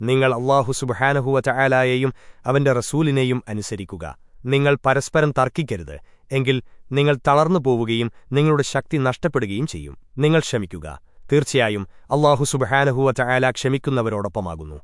നിങ്ങൾ അള്ളാഹു സുബഹാനഹുവ ചായാലായെയും അവന്റെ റസൂലിനെയും അനുസരിക്കുക. നിങ്ങൾ പരസ്പരം തർക്കിക്കരുത്. എങ്കിൽ നിങ്ങൾ തളർന്നു പോവുകയും നിങ്ങളുടെ ശക്തി നഷ്ടപ്പെടുകയും ചെയ്യും. നിങ്ങൾ ക്ഷമിക്കുക. തീർച്ചയായും അള്ളാഹു സുബഹാനഹുവ ചായാല ക്ഷമിക്കുന്നവരോടൊപ്പമാകുന്നു.